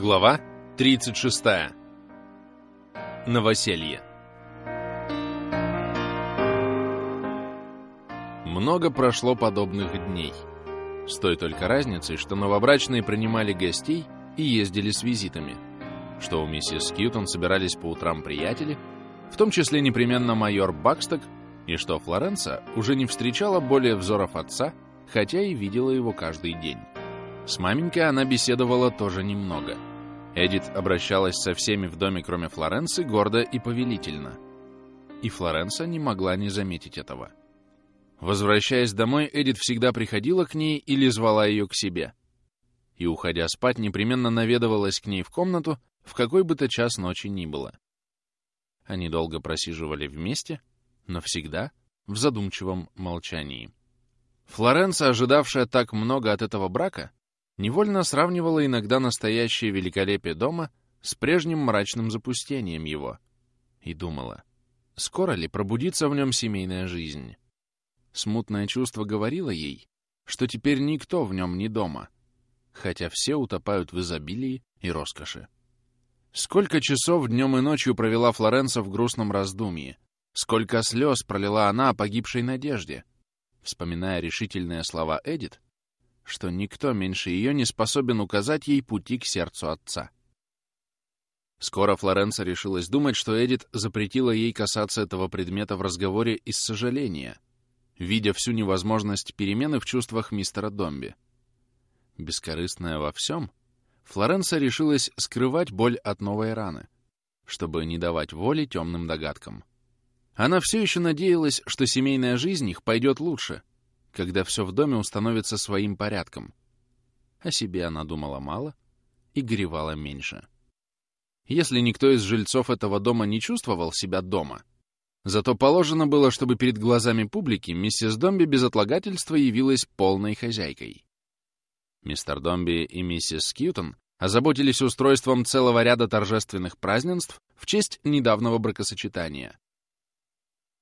Глава 36. Новоселье. Много прошло подобных дней. С той только разницей, что новобрачные принимали гостей и ездили с визитами, что у миссис Кьютон собирались по утрам приятели, в том числе непременно майор Баксток, и что Флоренса уже не встречала более взоров отца, хотя и видела его каждый день. С маменькой она беседовала тоже немного. Эдит обращалась со всеми в доме, кроме Флоренции, гордо и повелительно. И Флоренса не могла не заметить этого. Возвращаясь домой, Эдит всегда приходила к ней или звала ее к себе. И, уходя спать, непременно наведывалась к ней в комнату, в какой бы то час ночи ни было. Они долго просиживали вместе, но всегда в задумчивом молчании. Флоренция, ожидавшая так много от этого брака, невольно сравнивала иногда настоящее великолепие дома с прежним мрачным запустением его и думала, скоро ли пробудится в нем семейная жизнь. Смутное чувство говорило ей, что теперь никто в нем не дома, хотя все утопают в изобилии и роскоши. Сколько часов днем и ночью провела Флоренса в грустном раздумье, сколько слез пролила она о погибшей надежде, вспоминая решительные слова Эдит, что никто меньше ее не способен указать ей пути к сердцу отца. Скоро Флоренса решилась думать, что Эдит запретила ей касаться этого предмета в разговоре из сожаления, видя всю невозможность перемены в чувствах мистера Домби. Бескорыстная во всем, Флоренса решилась скрывать боль от новой раны, чтобы не давать воли темным догадкам. Она все еще надеялась, что семейная жизнь их пойдет лучше, когда все в доме установится своим порядком. О себе она думала мало и горевала меньше. Если никто из жильцов этого дома не чувствовал себя дома, зато положено было, чтобы перед глазами публики миссис Домби без отлагательства явилась полной хозяйкой. Мистер Домби и миссис Скьютон озаботились устройством целого ряда торжественных празднеств в честь недавнего бракосочетания.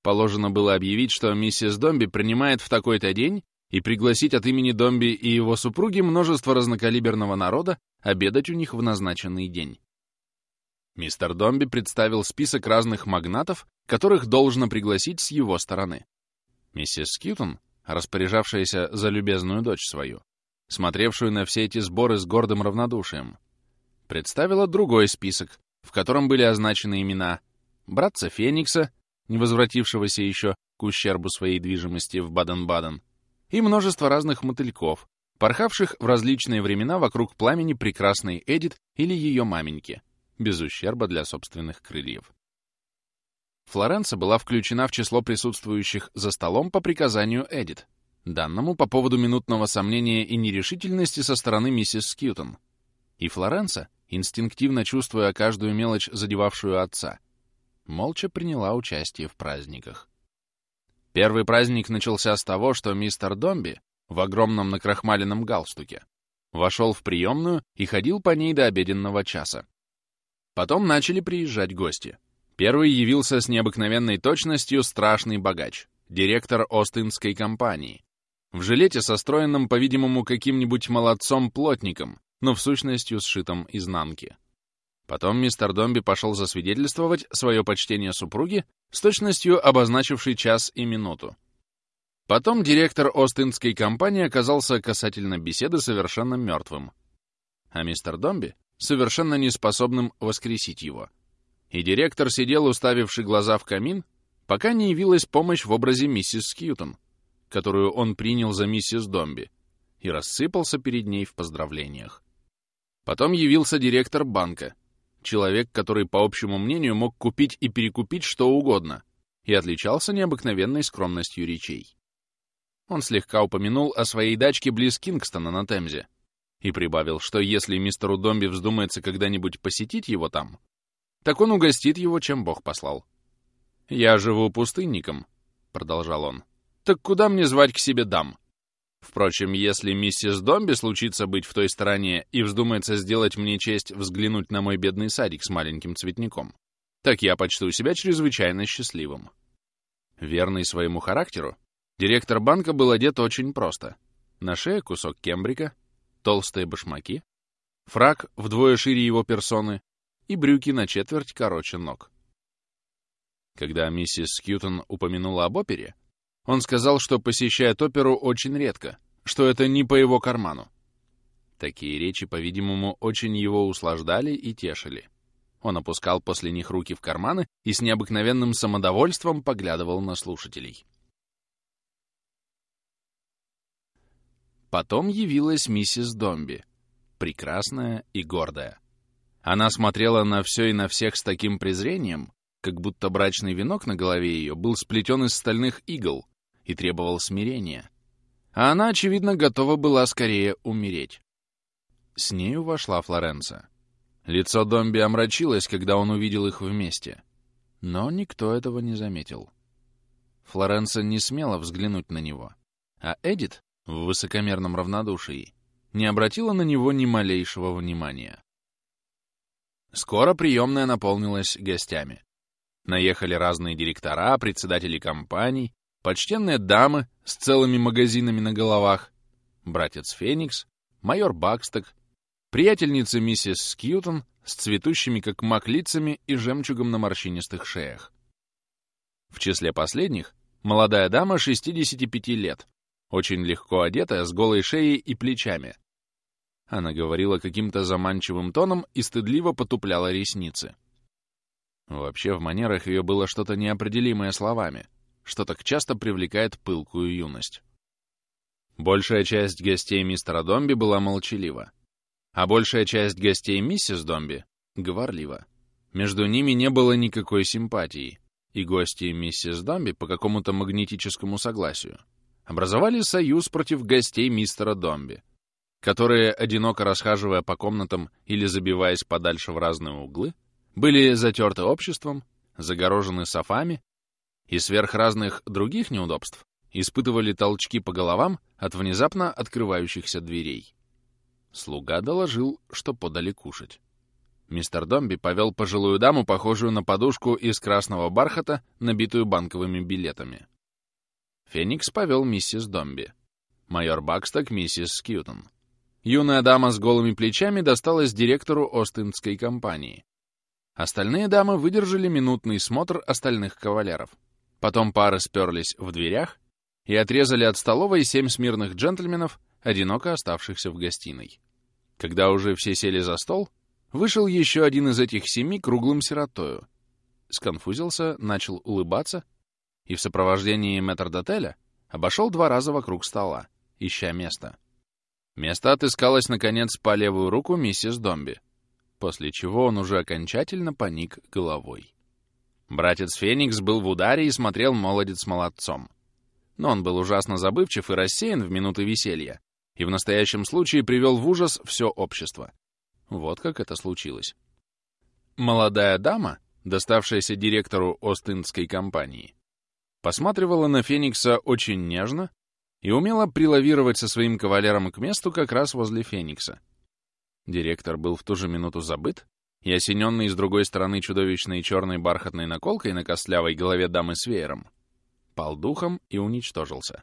Положено было объявить, что миссис Домби принимает в такой-то день и пригласить от имени Домби и его супруги множество разнокалиберного народа обедать у них в назначенный день. Мистер Домби представил список разных магнатов, которых должно пригласить с его стороны. Миссис Скьютон, распоряжавшаяся за любезную дочь свою, смотревшую на все эти сборы с гордым равнодушием, представила другой список, в котором были означены имена братца Феникса, не возвратившегося еще к ущербу своей движимости в Баден-Баден, и множество разных мотыльков, порхавших в различные времена вокруг пламени прекрасной Эдит или ее маменьки, без ущерба для собственных крыльев. Флоренса была включена в число присутствующих за столом по приказанию Эдит, данному по поводу минутного сомнения и нерешительности со стороны миссис Скьютон. И Флоренса, инстинктивно чувствуя каждую мелочь, задевавшую отца, молча приняла участие в праздниках. Первый праздник начался с того, что мистер Домби в огромном накрахмаленном галстуке вошел в приемную и ходил по ней до обеденного часа. Потом начали приезжать гости. Первый явился с необыкновенной точностью страшный богач, директор Остинской компании, в жилете, состроенном, по-видимому, каким-нибудь молодцом-плотником, но в сущности сшитом изнанки. Потом мистер Домби пошел засвидетельствовать свое почтение супруге с точностью обозначивший час и минуту. Потом директор Остинской компании оказался касательно беседы совершенно мертвым, а мистер Домби — совершенно неспособным воскресить его. И директор сидел, уставивший глаза в камин, пока не явилась помощь в образе миссис Скьютон, которую он принял за миссис Домби, и рассыпался перед ней в поздравлениях. Потом явился директор банка — человек, который, по общему мнению, мог купить и перекупить что угодно, и отличался необыкновенной скромностью речей. Он слегка упомянул о своей дачке близ Кингстона на Темзе и прибавил, что если мистеру Домби вздумается когда-нибудь посетить его там, так он угостит его, чем Бог послал. «Я живу пустынником», — продолжал он. «Так куда мне звать к себе дам? Впрочем, если миссис Домби случится быть в той стороне и вздумается сделать мне честь взглянуть на мой бедный садик с маленьким цветником, так я почту себя чрезвычайно счастливым. Верный своему характеру, директор банка был одет очень просто. На шее кусок кембрика, толстые башмаки, фрак вдвое шире его персоны и брюки на четверть короче ног. Когда миссис Скьютон упомянула об опере, он сказал, что посещает оперу очень редко, что это не по его карману. Такие речи, по-видимому, очень его услаждали и тешили. Он опускал после них руки в карманы и с необыкновенным самодовольством поглядывал на слушателей. Потом явилась миссис Домби, прекрасная и гордая. Она смотрела на все и на всех с таким презрением, как будто брачный венок на голове ее был сплетен из стальных игл и требовал смирения. А она, очевидно, готова была скорее умереть. С нею вошла Флоренция. Лицо Домби омрачилось, когда он увидел их вместе. Но никто этого не заметил. Флоренция не смела взглянуть на него. А Эдит, в высокомерном равнодушии, не обратила на него ни малейшего внимания. Скоро приемная наполнилась гостями. Наехали разные директора, председатели компаний, почтенные дамы с целыми магазинами на головах, братец Феникс, майор Баксток, приятельница миссис Скьютон с цветущими как мак лицами и жемчугом на морщинистых шеях. В числе последних — молодая дама 65 лет, очень легко одетая, с голой шеей и плечами. Она говорила каким-то заманчивым тоном и стыдливо потупляла ресницы. Вообще в манерах ее было что-то неопределимое словами, что так часто привлекает пылкую юность. Большая часть гостей мистера Домби была молчалива, а большая часть гостей миссис Домби — говорлива. Между ними не было никакой симпатии, и гости миссис Домби по какому-то магнетическому согласию образовали союз против гостей мистера Домби, которые, одиноко расхаживая по комнатам или забиваясь подальше в разные углы, были затерты обществом, загорожены софами и сверх разных других неудобств испытывали толчки по головам от внезапно открывающихся дверей. Слуга доложил, что подали кушать. Мистер Домби повел пожилую даму, похожую на подушку из красного бархата, набитую банковыми билетами. Феникс повел миссис Домби. Майор Баксток — миссис Скьютон. Юная дама с голыми плечами досталась директору Остинской компании. Остальные дамы выдержали минутный смотр остальных кавалеров. Потом пары сперлись в дверях и отрезали от столовой семь смирных джентльменов, одиноко оставшихся в гостиной. Когда уже все сели за стол, вышел еще один из этих семи круглым сиротою. Сконфузился, начал улыбаться и в сопровождении метрдотеля обошел два раза вокруг стола, ища место. Место отыскалось, наконец, по левую руку миссис Домби после чего он уже окончательно поник головой. Братец Феникс был в ударе и смотрел молодец молодцом. Но он был ужасно забывчив и рассеян в минуты веселья, и в настоящем случае привел в ужас все общество. Вот как это случилось. Молодая дама, доставшаяся директору Остинской компании, посматривала на Феникса очень нежно и умела прилавировать со своим кавалером к месту как раз возле Феникса — Директор был в ту же минуту забыт, и осененный с другой стороны чудовищной черной бархатной наколкой на костлявой голове дамы с веером, пал духом и уничтожился.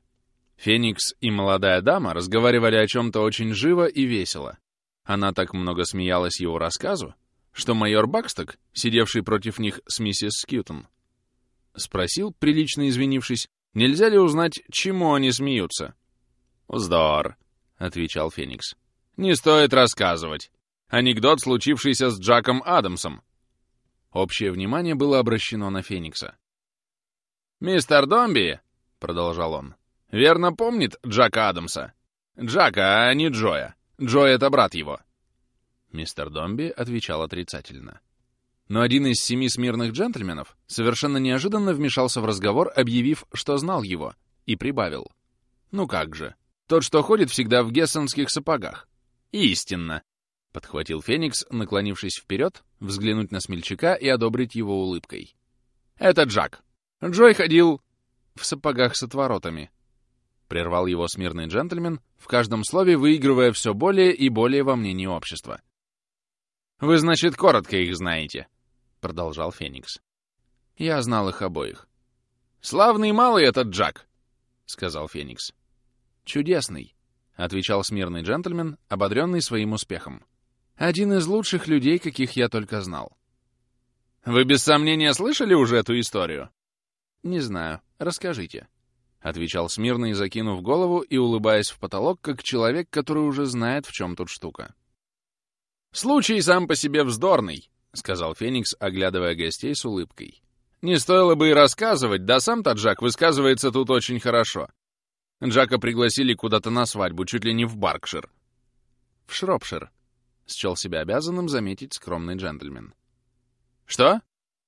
Феникс и молодая дама разговаривали о чем-то очень живо и весело. Она так много смеялась его рассказу, что майор Баксток, сидевший против них с миссис Скьютон, спросил, прилично извинившись, нельзя ли узнать, чему они смеются. «Вздор», — отвечал Феникс. Не стоит рассказывать. Анекдот, случившийся с Джаком Адамсом. Общее внимание было обращено на Феникса. «Мистер Домби», — продолжал он, — «верно помнит Джака Адамса. Джака, а не Джоя. Джой — это брат его». Мистер Домби отвечал отрицательно. Но один из семи смирных джентльменов совершенно неожиданно вмешался в разговор, объявив, что знал его, и прибавил. «Ну как же, тот, что ходит всегда в гессенских сапогах. «Истинно!» — подхватил Феникс, наклонившись вперед, взглянуть на смельчака и одобрить его улыбкой. «Это Джак. Джой ходил в сапогах с отворотами». Прервал его смирный джентльмен, в каждом слове выигрывая все более и более во мнении общества. «Вы, значит, коротко их знаете», — продолжал Феникс. «Я знал их обоих». «Славный малый этот Джак», — сказал Феникс. «Чудесный», — отвечал смирный джентльмен, ободренный своим успехом. Один из лучших людей, каких я только знал. Вы без сомнения слышали уже эту историю? Не знаю. Расскажите. Отвечал смирно, закинув голову и улыбаясь в потолок, как человек, который уже знает, в чем тут штука. «Случай сам по себе вздорный», — сказал Феникс, оглядывая гостей с улыбкой. «Не стоило бы и рассказывать, да сам-то Джак высказывается тут очень хорошо. Джака пригласили куда-то на свадьбу, чуть ли не в Баркшир». «В Шропшир», — счел себя обязанным заметить скромный джентльмен. «Что?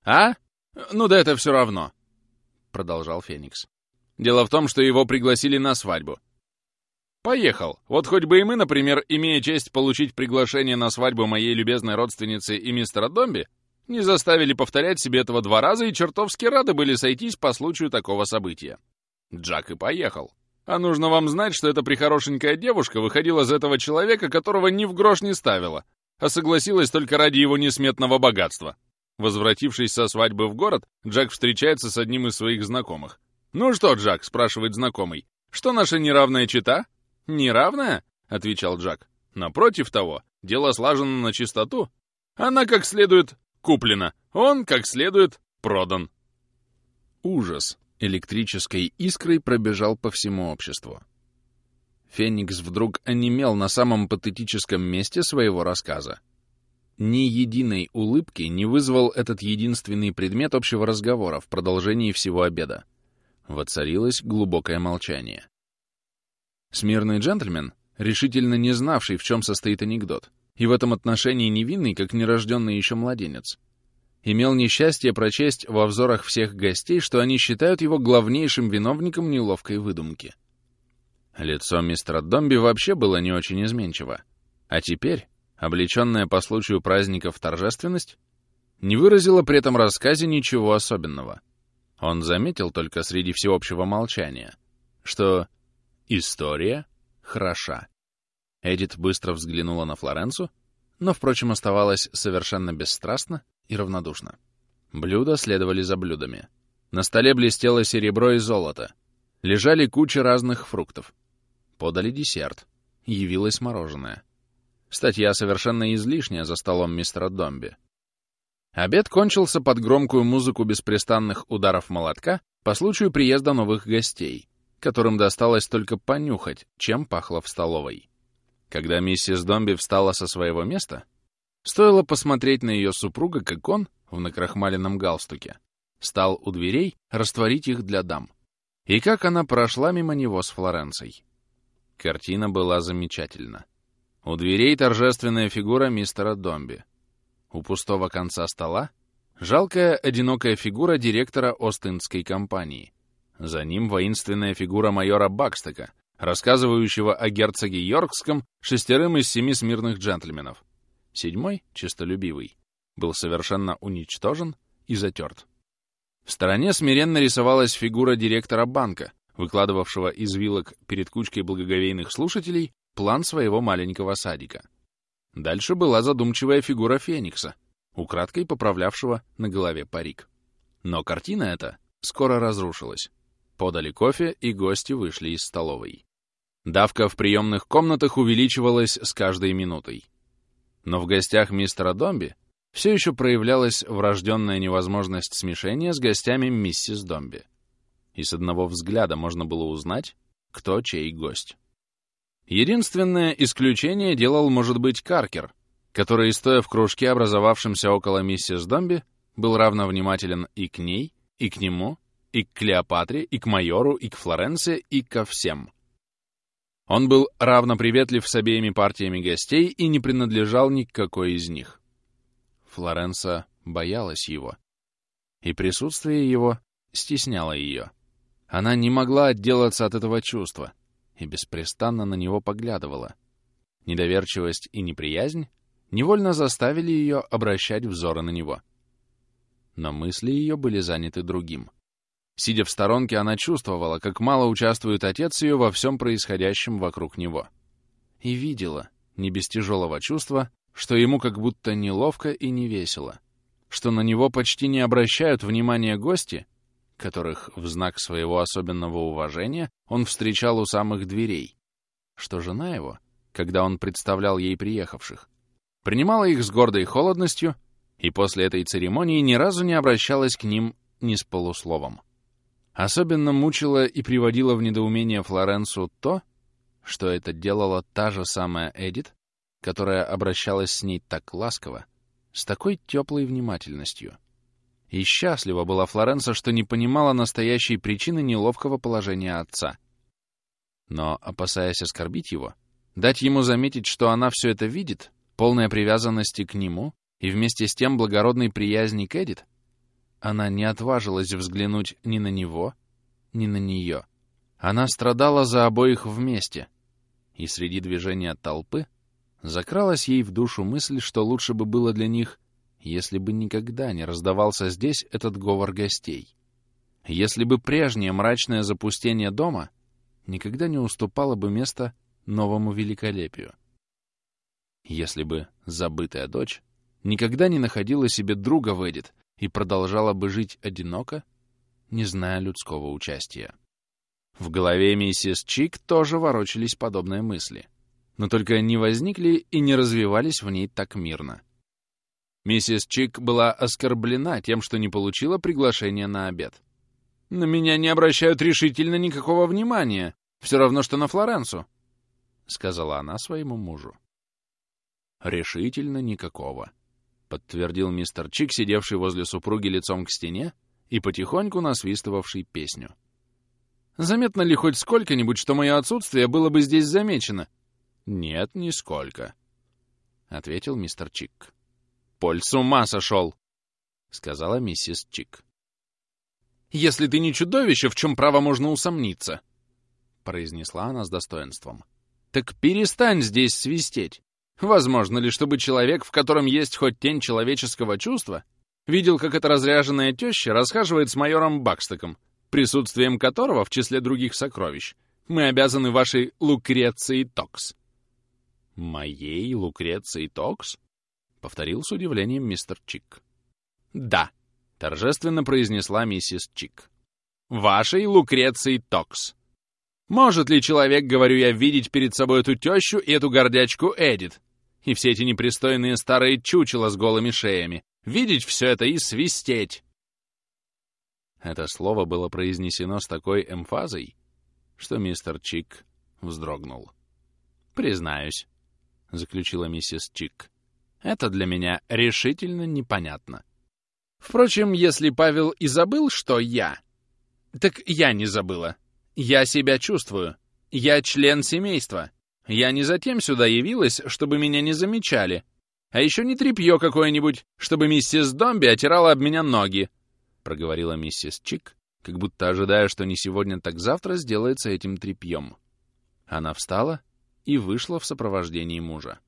А? Ну да это все равно», — продолжал Феникс. «Дело в том, что его пригласили на свадьбу. Поехал. Вот хоть бы и мы, например, имея честь получить приглашение на свадьбу моей любезной родственницы и мистера Домби, не заставили повторять себе этого два раза и чертовски рады были сойтись по случаю такого события. Джак и поехал. А нужно вам знать, что эта прихорошенькая девушка выходила за этого человека, которого ни в грош не ставила, а согласилась только ради его несметного богатства. Возвратившись со свадьбы в город, Джак встречается с одним из своих знакомых. «Ну что, Джак?» — спрашивает знакомый. «Что наша неравная чита?» «Неравная?» — отвечал Джак. «Напротив того, дело слажено на чистоту. Она как следует куплена, он как следует продан». Ужас электрической искрой пробежал по всему обществу. Феникс вдруг онемел на самом патетическом месте своего рассказа. Ни единой улыбки не вызвал этот единственный предмет общего разговора в продолжении всего обеда. Воцарилось глубокое молчание. Смирный джентльмен, решительно не знавший, в чем состоит анекдот, и в этом отношении невинный, как нерожденный еще младенец, имел несчастье прочесть во взорах всех гостей, что они считают его главнейшим виновником неловкой выдумки. Лицо мистера Домби вообще было не очень изменчиво. А теперь, облеченная по случаю праздников торжественность, не выразила при этом рассказе ничего особенного. Он заметил только среди всеобщего молчания, что история хороша. Эдит быстро взглянула на Флоренцу, но, впрочем, оставалась совершенно бесстрастна и равнодушна. Блюда следовали за блюдами. На столе блестело серебро и золото. Лежали кучи разных фруктов. Подали десерт. Явилось мороженое. Статья совершенно излишняя за столом мистера Домби. Обед кончился под громкую музыку беспрестанных ударов молотка по случаю приезда новых гостей, которым досталось только понюхать, чем пахло в столовой. Когда миссис Домби встала со своего места, стоило посмотреть на ее супруга, как он, в накрахмаленном галстуке, стал у дверей растворить их для дам. И как она прошла мимо него с Флоренцией. Картина была замечательна. У дверей торжественная фигура мистера Домби. У пустого конца стола жалкая одинокая фигура директора Остинской компании. За ним воинственная фигура майора Бакстека, рассказывающего о герцоге Йоркском шестерым из семи смирных джентльменов. Седьмой, честолюбивый, был совершенно уничтожен и затерт. В стороне смиренно рисовалась фигура директора банка, выкладывавшего из вилок перед кучкой благоговейных слушателей план своего маленького садика. Дальше была задумчивая фигура Феникса, украдкой поправлявшего на голове парик. Но картина эта скоро разрушилась. Подали кофе, и гости вышли из столовой. Давка в приемных комнатах увеличивалась с каждой минутой. Но в гостях мистера Домби все еще проявлялась врожденная невозможность смешения с гостями миссис Домби. И с одного взгляда можно было узнать, кто чей гость. Единственное исключение делал, может быть, Каркер, который, стоя в кружке, образовавшемся около миссис Домби, был равно и к ней, и к нему, и к Клеопатре, и к майору, и к Флоренции, и ко всем. Он был равно приветлив с обеими партиями гостей и не принадлежал ни к какой из них. Флоренса боялась его, и присутствие его стесняло ее. Она не могла отделаться от этого чувства — и беспрестанно на него поглядывала. Недоверчивость и неприязнь невольно заставили ее обращать взоры на него. Но мысли ее были заняты другим. Сидя в сторонке, она чувствовала, как мало участвует отец ее во всем происходящем вокруг него. И видела, не без тяжелого чувства, что ему как будто неловко и невесело, что на него почти не обращают внимания гости, которых в знак своего особенного уважения он встречал у самых дверей, что жена его, когда он представлял ей приехавших, принимала их с гордой холодностью и после этой церемонии ни разу не обращалась к ним ни с полусловом. Особенно мучило и приводило в недоумение Флоренсу то, что это делала та же самая Эдит, которая обращалась с ней так ласково, с такой теплой внимательностью. И счастлива была Флоренса, что не понимала настоящей причины неловкого положения отца. Но, опасаясь оскорбить его, дать ему заметить, что она все это видит, полная привязанности к нему и вместе с тем благородной приязни к Эдит, она не отважилась взглянуть ни на него, ни на нее. Она страдала за обоих вместе, и среди движения толпы закралась ей в душу мысль, что лучше бы было для них, если бы никогда не раздавался здесь этот говор гостей. Если бы прежнее мрачное запустение дома никогда не уступало бы место новому великолепию. Если бы забытая дочь никогда не находила себе друга в Эдит и продолжала бы жить одиноко, не зная людского участия. В голове миссис Чик тоже ворочались подобные мысли, но только не возникли и не развивались в ней так мирно. Миссис Чик была оскорблена тем, что не получила приглашение на обед. «На меня не обращают решительно никакого внимания, все равно, что на Флоренцу», — сказала она своему мужу. «Решительно никакого», — подтвердил мистер Чик, сидевший возле супруги лицом к стене и потихоньку насвистывавший песню. «Заметно ли хоть сколько-нибудь, что мое отсутствие было бы здесь замечено?» «Нет, нисколько», — ответил мистер Чик. «Поль с ума сошел!» — сказала миссис Чик. «Если ты не чудовище, в чем право можно усомниться», — произнесла она с достоинством. «Так перестань здесь свистеть. Возможно ли, чтобы человек, в котором есть хоть тень человеческого чувства, видел, как эта разряженная теща расхаживает с майором Бэкстоком, присутствием которого, в числе других сокровищ, мы обязаны вашей Лукреции Токс?» «Моей Лукреции Токс?» — повторил с удивлением мистер Чик. «Да», — торжественно произнесла миссис Чик. «Вашей Лукреции Токс. Может ли человек, говорю я, видеть перед собой эту тещу и эту гордячку Эдит, и все эти непристойные старые чучела с голыми шеями. Видеть все это и свистеть!» Это слово было произнесено с такой эмфазой, что мистер Чик вздрогнул. «Признаюсь», — заключила миссис Чик, — «это для меня решительно непонятно. Впрочем, если Павел и забыл, что я, так я не забыла. Я себя чувствую. Я член семейства. Я не затем сюда явилась, чтобы меня не замечали. А еще не тряпье какое-нибудь, чтобы миссис Домби отирала об меня ноги, — проговорила миссис Чик, как будто ожидая, что не сегодня, так завтра сделается этим тряпьем. Она встала и вышла в сопровождении мужа.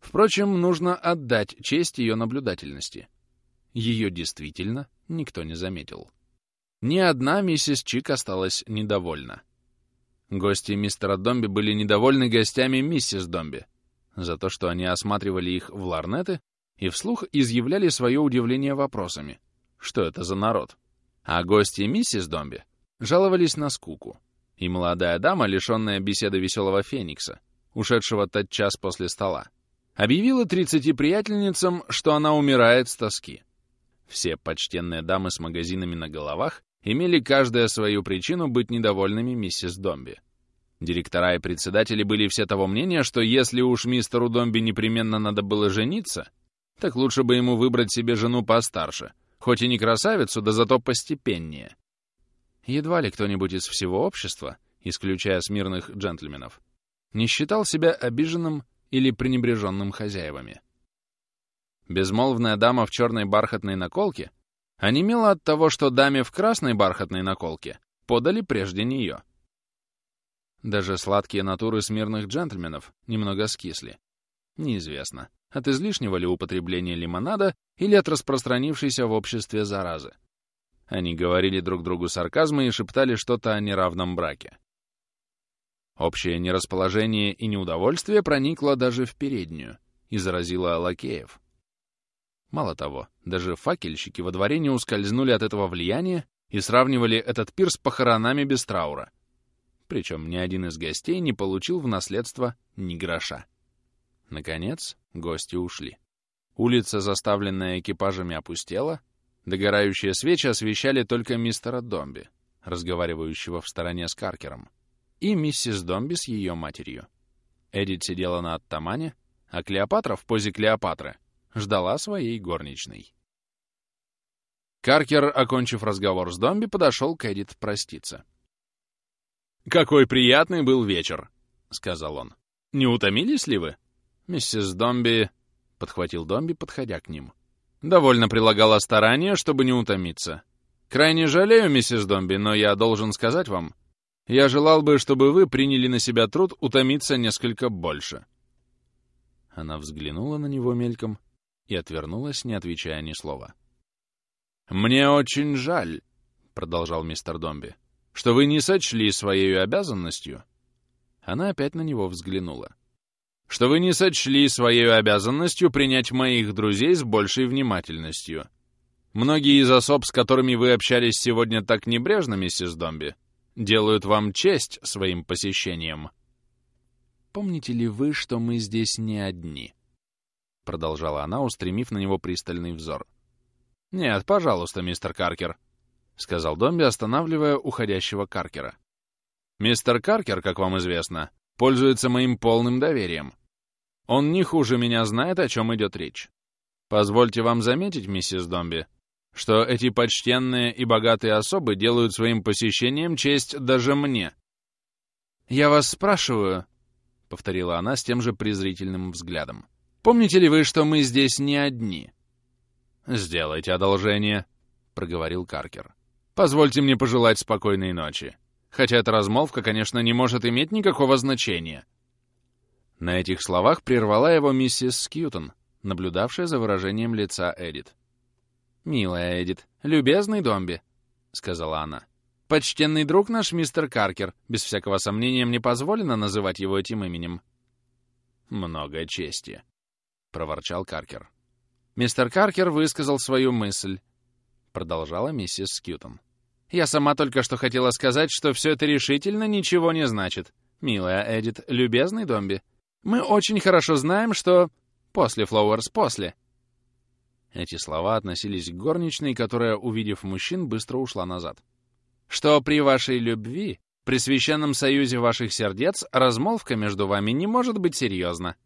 Впрочем, нужно отдать честь ее наблюдательности. Ее действительно никто не заметил. Ни одна миссис Чик осталась недовольна. Гости мистера Домби были недовольны гостями миссис Домби за то, что они осматривали их в ларнеты и вслух изъявляли свое удивление вопросами. Что это за народ? А гости миссис Домби жаловались на скуку. И молодая дама, лишенная беседы веселого феникса, ушедшего тот час после стола, объявила тридцати приятельницам, что она умирает с тоски. Все почтенные дамы с магазинами на головах имели каждая свою причину быть недовольными миссис Домби. Директора и председатели были все того мнения, что если уж мистеру Домби непременно надо было жениться, так лучше бы ему выбрать себе жену постарше, хоть и не красавицу, да зато постепеннее. Едва ли кто-нибудь из всего общества, исключая смирных джентльменов, не считал себя обиженным или пренебреженным хозяевами. Безмолвная дама в черной бархатной наколке онемела от того, что даме в красной бархатной наколке подали прежде нее. Даже сладкие натуры смирных джентльменов немного скисли. Неизвестно, от излишнего ли употребления лимонада или от распространившейся в обществе заразы. Они говорили друг другу сарказмы и шептали что-то о неравном браке. Общее нерасположение и неудовольствие проникло даже в переднюю и заразило лакеев. Мало того, даже факельщики во дворе не ускользнули от этого влияния и сравнивали этот пир с похоронами без траура. Причем ни один из гостей не получил в наследство ни гроша. Наконец, гости ушли. Улица, заставленная экипажами, опустела. Догорающие свечи освещали только мистера Домби, разговаривающего в стороне с Каркером, и миссис Домби с ее матерью. Эдит сидела на оттамане, а Клеопатра в позе Клеопатры ждала своей горничной. Каркер, окончив разговор с Домби, подошел к Эдит проститься. «Какой приятный был вечер!» — сказал он. «Не утомились ли вы?» Миссис Домби — подхватил Домби, подходя к ним. «Довольно прилагала старания, чтобы не утомиться. Крайне жалею, миссис Домби, но я должен сказать вам, я желал бы, чтобы вы приняли на себя труд утомиться несколько больше». Она взглянула на него мельком и отвернулась, не отвечая ни слова. «Мне очень жаль», — продолжал мистер Домби, — «что вы не сочли своей обязанностью». Она опять на него взглянула что вы не сочли своей обязанностью принять моих друзей с большей внимательностью. Многие из особ, с которыми вы общались сегодня так небрежно, миссис Домби, делают вам честь своим посещением. «Помните ли вы, что мы здесь не одни?» — продолжала она, устремив на него пристальный взор. «Нет, пожалуйста, мистер Каркер», — сказал Домби, останавливая уходящего Каркера. «Мистер Каркер, как вам известно, пользуется моим полным доверием. Он не хуже меня знает, о чем идет речь. Позвольте вам заметить, миссис Домби, что эти почтенные и богатые особы делают своим посещением честь даже мне. «Я вас спрашиваю», — повторила она с тем же презрительным взглядом, «помните ли вы, что мы здесь не одни?» «Сделайте одолжение», — проговорил Каркер. «Позвольте мне пожелать спокойной ночи. Хотя эта размолвка, конечно, не может иметь никакого значения». На этих словах прервала его миссис Скьютон, наблюдавшая за выражением лица Эдит. «Милая Эдит, любезный Домби», — сказала она. «Почтенный друг наш мистер Каркер, без всякого сомнения мне позволено называть его этим именем». «Много чести», — проворчал Каркер. «Мистер Каркер высказал свою мысль», — продолжала миссис Скьютон. «Я сама только что хотела сказать, что все это решительно ничего не значит. Милая Эдит, любезный Домби, мы очень хорошо знаем, что... После, Флоуэрс, после. Эти слова относились к горничной, которая, увидев мужчин, быстро ушла назад. Что при вашей любви, при священном союзе ваших сердец, размолвка между вами не может быть серьезна.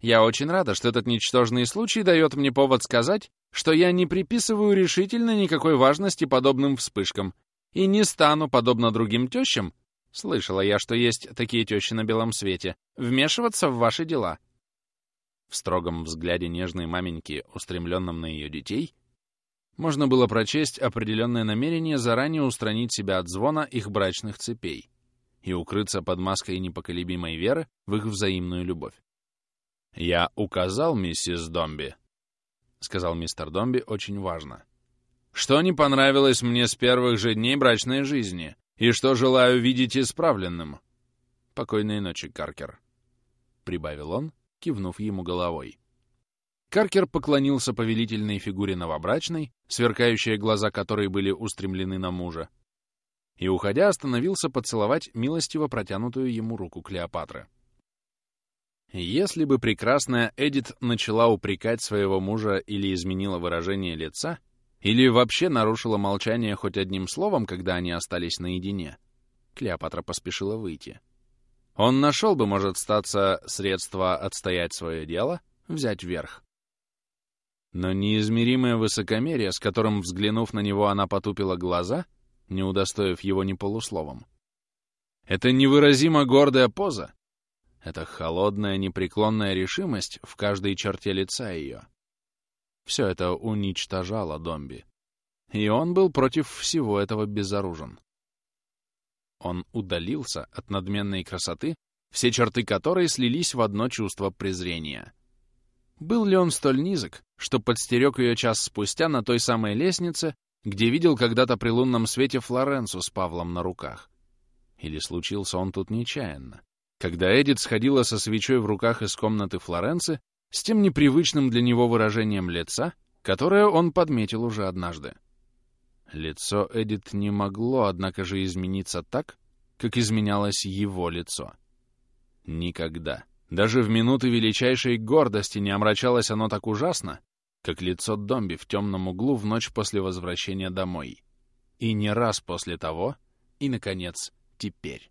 Я очень рада, что этот ничтожный случай дает мне повод сказать, что я не приписываю решительно никакой важности подобным вспышкам и не стану, подобно другим тещам, Слышала я, что есть такие тещи на белом свете. Вмешиваться в ваши дела. В строгом взгляде нежной маменьки, устремленном на ее детей, можно было прочесть определенное намерение заранее устранить себя от звона их брачных цепей и укрыться под маской непоколебимой веры в их взаимную любовь. «Я указал, миссис Домби», — сказал мистер Домби очень важно, — «что не понравилось мне с первых же дней брачной жизни, и что желаю видеть исправленным. Покойной ночи, Каркер», — прибавил он, кивнув ему головой. Каркер поклонился повелительной фигуре новобрачной, сверкающие глаза которой были устремлены на мужа, и, уходя, остановился поцеловать милостиво протянутую ему руку Клеопатры. Если бы прекрасная Эдит начала упрекать своего мужа или изменила выражение лица, или вообще нарушила молчание хоть одним словом, когда они остались наедине. Клеопатра поспешила выйти. Он нашел бы, может, статься средства отстоять свое дело, взять верх. Но неизмеримое высокомерие, с которым, взглянув на него, она потупила глаза, не удостоив его ни полусловом. Это невыразимо гордая поза. Это холодная, непреклонная решимость в каждой черте лица ее. Все это уничтожало Домби. И он был против всего этого безоружен. Он удалился от надменной красоты, все черты которой слились в одно чувство презрения. Был ли он столь низок, что подстерег ее час спустя на той самой лестнице, где видел когда-то при лунном свете Флоренцу с Павлом на руках? Или случился он тут нечаянно, когда Эдит сходила со свечой в руках из комнаты Флоренции с тем непривычным для него выражением лица, которое он подметил уже однажды. Лицо Эдит не могло, однако же, измениться так, как изменялось его лицо. Никогда, Даже в минуты величайшей гордости не омрачалось оно так ужасно, как лицо Домби в темном углу в ночь после возвращения домой. И не раз после того, и, наконец, теперь.